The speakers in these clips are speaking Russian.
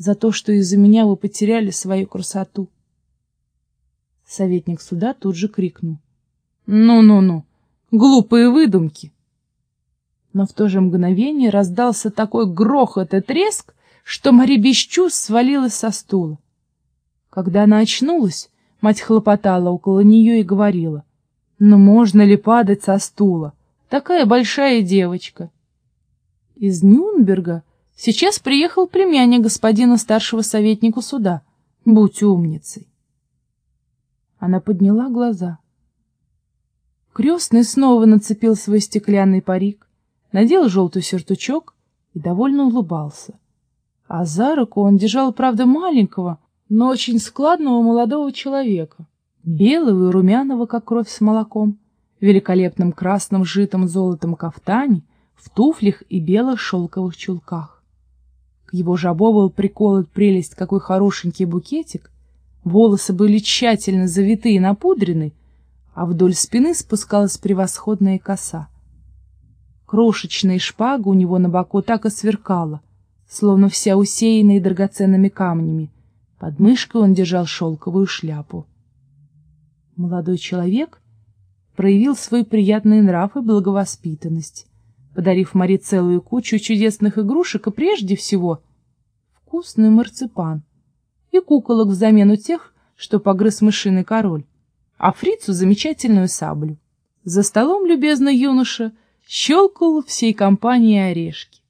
за то, что из-за меня вы потеряли свою красоту. Советник суда тут же крикнул. «Ну-ну-ну, глупые выдумки!» Но в то же мгновение раздался такой грохот и треск, что Мари без чувств свалилась со стула. Когда она очнулась, мать хлопотала около нее и говорила, «Ну можно ли падать со стула? Такая большая девочка!» Из Нюрнберга сейчас приехал племянник господина старшего советника суда. Будь умницей. Она подняла глаза. Крестный снова нацепил свой стеклянный парик, надел желтый сюртучок и довольно улыбался. А за руку он держал, правда, маленького, но очень складного молодого человека, белого и румяного, как кровь с молоком, в великолепном красном житом золотом кафтане, в туфлях и белых шелковых чулках. К его жабо был приколот прелесть какой хорошенький букетик, волосы были тщательно завиты и напудрены, а вдоль спины спускалась превосходная коса. Крошечная шпага у него на боку так и сверкала, словно вся усеянная драгоценными камнями. Под мышкой он держал шелковую шляпу. Молодой человек проявил свой приятный нрав и благовоспитанность, подарив Мари целую кучу чудесных игрушек и прежде всего вкусный марципан и куколок взамен у тех, что погрыз мышиный король, а фрицу замечательную саблю. За столом, любезный юноша, щелкал всей компании орешки.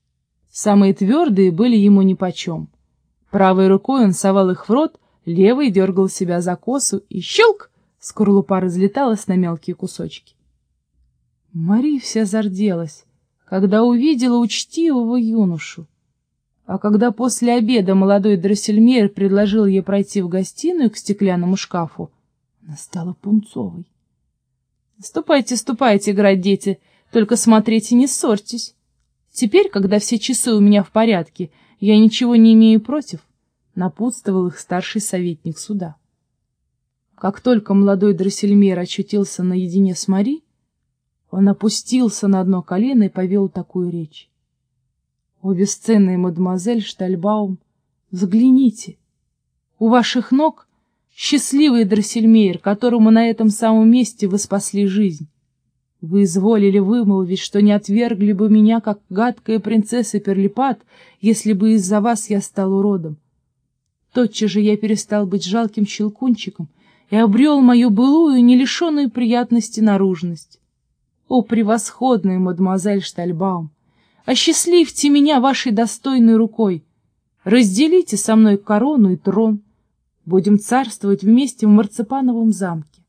Самые твердые были ему нипочем. Правой рукой он совал их в рот, левой дергал себя за косу и щелк! Скорлупа разлеталась на мелкие кусочки. Мари вся зарделась, когда увидела учтивого юношу. А когда после обеда молодой Дроссельмейр предложил ей пройти в гостиную к стеклянному шкафу, она стала пунцовой. — Ступайте, ступайте играть, дети, только смотрите, не ссорьтесь. Теперь, когда все часы у меня в порядке, я ничего не имею против, — напутствовал их старший советник суда. Как только молодой Дроссельмейр очутился наедине с Мари, он опустился на одно колено и повел такую речь. «О, бесценная мадемуазель Штальбаум, взгляните! У ваших ног счастливый Дроссельмейр, которому на этом самом месте вы спасли жизнь. Вы изволили вымолвить, что не отвергли бы меня, как гадкая принцесса Перлипат, если бы из-за вас я стал уродом. Тотчас же я перестал быть жалким щелкунчиком и обрел мою былую, не лишенную приятности наружность. О, превосходная мадемуазель Штальбаум! Осчастливьте меня вашей достойной рукой! Разделите со мной корону и трон. Будем царствовать вместе в марципановом замке.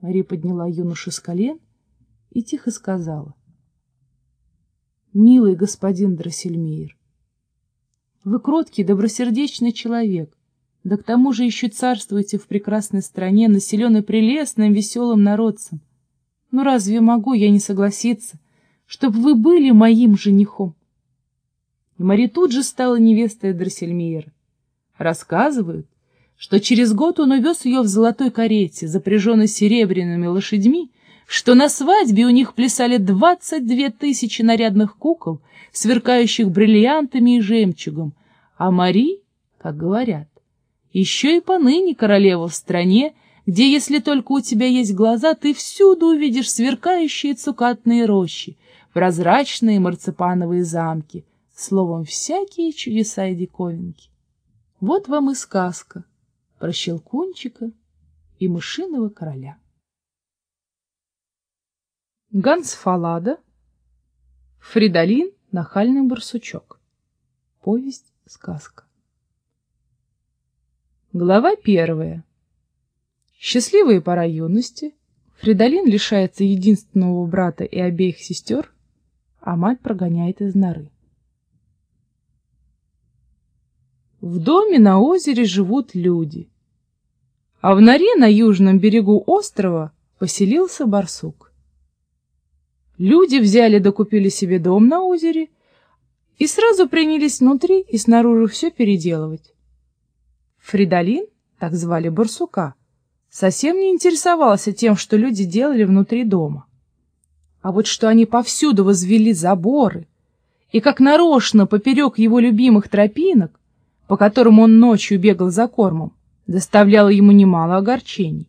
Мари подняла юношу с колен и тихо сказала. «Милый господин Дроссельмейр, вы кроткий, добросердечный человек, да к тому же еще царствуете в прекрасной стране, населенной прелестным, веселым народцем. Ну разве могу я не согласиться, чтобы вы были моим женихом?» И Мари тут же стала невестой Дроссельмейра. Рассказывают, что через год он увез ее в золотой карете, запряженной серебряными лошадьми, что на свадьбе у них плясали двадцать две тысячи нарядных кукол, сверкающих бриллиантами и жемчугом, а Мари, как говорят, еще и поныне королева в стране, где, если только у тебя есть глаза, ты всюду увидишь сверкающие цукатные рощи, прозрачные марципановые замки, словом, всякие чудеса и диковинки. Вот вам и сказка про Щелкунчика и Мышиного короля. Ганс Фалада, Фридолин, нахальный барсучок. Повесть-сказка. Глава первая. Счастливая пора юности. Фридолин лишается единственного брата и обеих сестер, а мать прогоняет из норы. В доме на озере живут люди а в норе на южном берегу острова поселился барсук. Люди взяли да купили себе дом на озере и сразу принялись внутри и снаружи все переделывать. Фридолин, так звали барсука, совсем не интересовался тем, что люди делали внутри дома. А вот что они повсюду возвели заборы и как нарочно поперек его любимых тропинок, по которым он ночью бегал за кормом, доставляло ему немало огорчений.